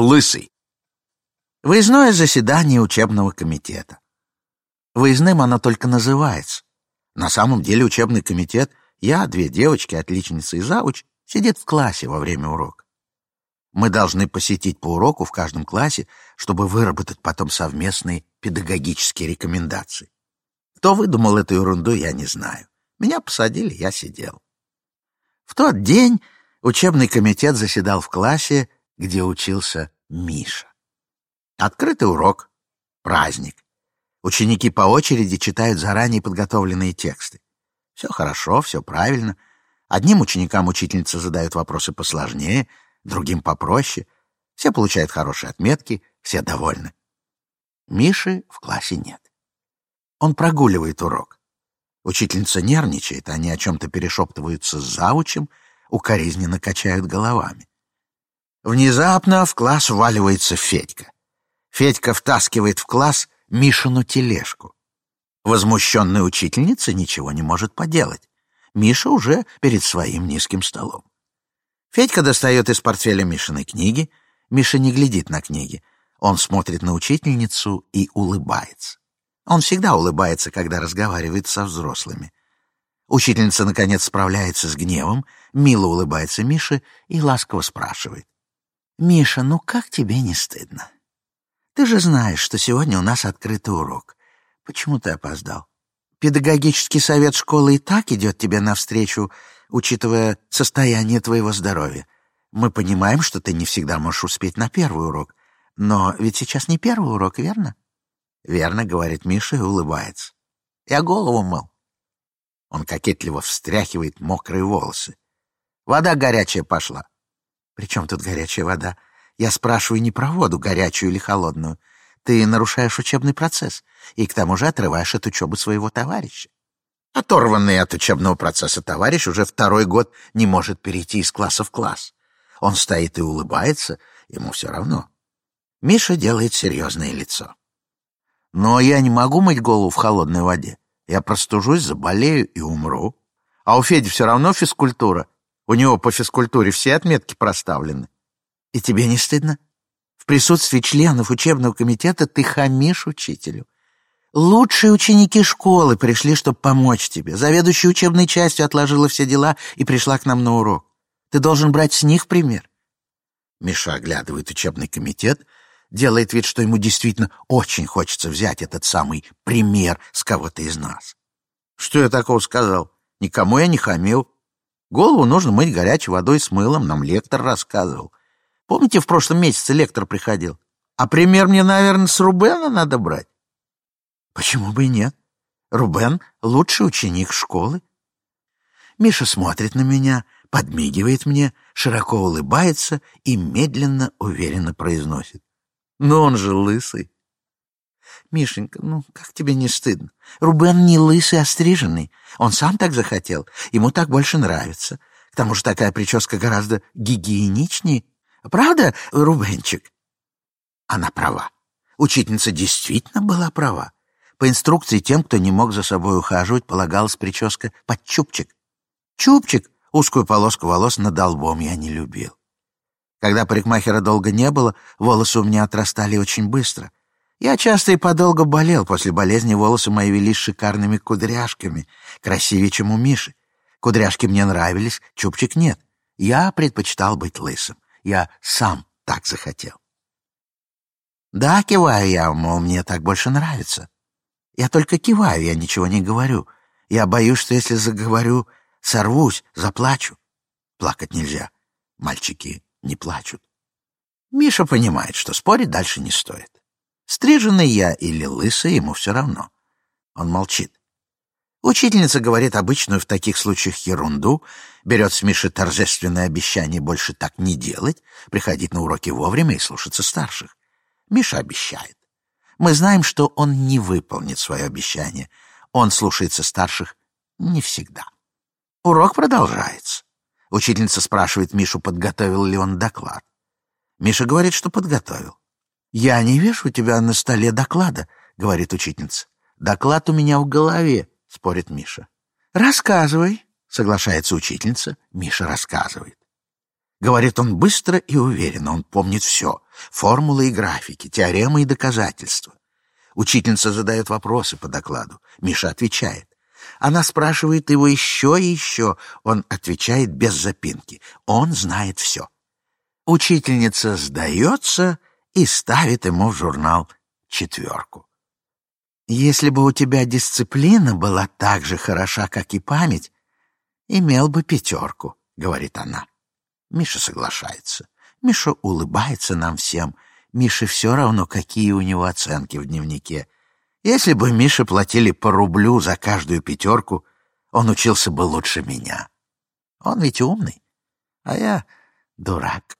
Лысый. Выездное заседание учебного комитета. Выездным оно только называется. На самом деле учебный комитет, я, две девочки, отличница и завуч, сидит в классе во время урока. Мы должны посетить по уроку в каждом классе, чтобы выработать потом совместные педагогические рекомендации. Кто выдумал эту ерунду, я не знаю. Меня посадили, я сидел. В тот день учебный комитет заседал в классе, где учился Миша. Открытый урок, праздник. Ученики по очереди читают заранее подготовленные тексты. Все хорошо, все правильно. Одним ученикам учительница задает вопросы посложнее, другим попроще. Все получают хорошие отметки, все довольны. Миши в классе нет. Он прогуливает урок. Учительница нервничает, они о чем-то перешептываются с заучем, укоризненно качают головами. Внезапно в класс вваливается Федька. Федька втаскивает в класс Мишину тележку. Возмущенная учительница ничего не может поделать. Миша уже перед своим низким столом. Федька достает из портфеля Мишиной книги. Миша не глядит на книги. Он смотрит на учительницу и улыбается. Он всегда улыбается, когда разговаривает со взрослыми. Учительница, наконец, справляется с гневом, мило улыбается Мише и ласково спрашивает. «Миша, ну как тебе не стыдно? Ты же знаешь, что сегодня у нас открытый урок. Почему ты опоздал? Педагогический совет школы и так идет тебе навстречу, учитывая состояние твоего здоровья. Мы понимаем, что ты не всегда можешь успеть на первый урок, но ведь сейчас не первый урок, верно?» Верно, говорит Миша и улыбается. Я голову мыл. Он кокетливо встряхивает мокрые волосы. Вода горячая пошла. При чем тут горячая вода? Я спрашиваю не про воду, горячую или холодную. Ты нарушаешь учебный процесс и к тому же отрываешь от учебы своего товарища. Оторванный от учебного процесса товарищ уже второй год не может перейти из класса в класс. Он стоит и улыбается, ему все равно. Миша делает серьезное лицо. Но я не могу мыть голову в холодной воде. Я простужусь, заболею и умру. А у Феди все равно физкультура. У него по физкультуре все отметки проставлены. И тебе не стыдно? В присутствии членов учебного комитета ты хамишь учителю. Лучшие ученики школы пришли, чтобы помочь тебе. Заведующая учебной частью отложила все дела и пришла к нам на урок. Ты должен брать с них пример. Миша оглядывает учебный комитет — делает вид, что ему действительно очень хочется взять этот самый пример с кого-то из нас. Что я такого сказал? Никому я не хамил. Голову нужно мыть горячей водой с мылом, нам лектор рассказывал. Помните, в прошлом месяце лектор приходил? А пример мне, наверное, с Рубена надо брать. Почему бы и нет? Рубен — лучший ученик школы. Миша смотрит на меня, подмигивает мне, широко улыбается и медленно, уверенно произносит. Но он же лысый. Мишенька, ну как тебе не стыдно? Рубен не лысый, а стриженный. Он сам так захотел. Ему так больше нравится. К тому же такая прическа гораздо гигиеничнее. Правда, Рубенчик? Она права. Учительница действительно была права. По инструкции тем, кто не мог за собой ухаживать, полагалась прическа под чубчик. Чубчик, узкую полоску волос над долбом, я не любил. Когда парикмахера долго не было, волосы у меня отрастали очень быстро. Я часто и подолго болел. После болезни волосы мои велись шикарными кудряшками, красивее, чем у Миши. Кудряшки мне нравились, чубчик нет. Я предпочитал быть лысым. Я сам так захотел. Да, киваю я, мол, мне так больше нравится. Я только киваю, я ничего не говорю. Я боюсь, что если заговорю, сорвусь, заплачу. Плакать нельзя. Мальчики не плачут. Миша понимает, что спорить дальше не стоит. Стриженный я или лысый, ему все равно. Он молчит. Учительница говорит обычную в таких случаях ерунду, берет с Миши торжественное обещание больше так не делать, приходить на уроки вовремя и слушаться старших. Миша обещает. Мы знаем, что он не выполнит свое обещание. Он слушается старших не всегда. Урок продолжается. Учительница спрашивает Мишу, подготовил ли он доклад. Миша говорит, что подготовил. «Я не вижу у тебя на столе доклада», — говорит учительница. «Доклад у меня в голове», — спорит Миша. «Рассказывай», — соглашается учительница. Миша рассказывает. Говорит он быстро и уверенно, он помнит все. Формулы и графики, теоремы и доказательства. Учительница задает вопросы по докладу. Миша отвечает. Она спрашивает его еще и еще. Он отвечает без запинки. Он знает все. Учительница сдается и ставит ему в журнал четверку. Если бы у тебя дисциплина была так же хороша, как и память, имел бы пятерку, говорит она. Миша соглашается. Миша улыбается нам всем. Мише все равно, какие у него оценки в дневнике. Если бы Мише платили по рублю за каждую пятерку, он учился бы лучше меня. Он ведь умный, а я дурак.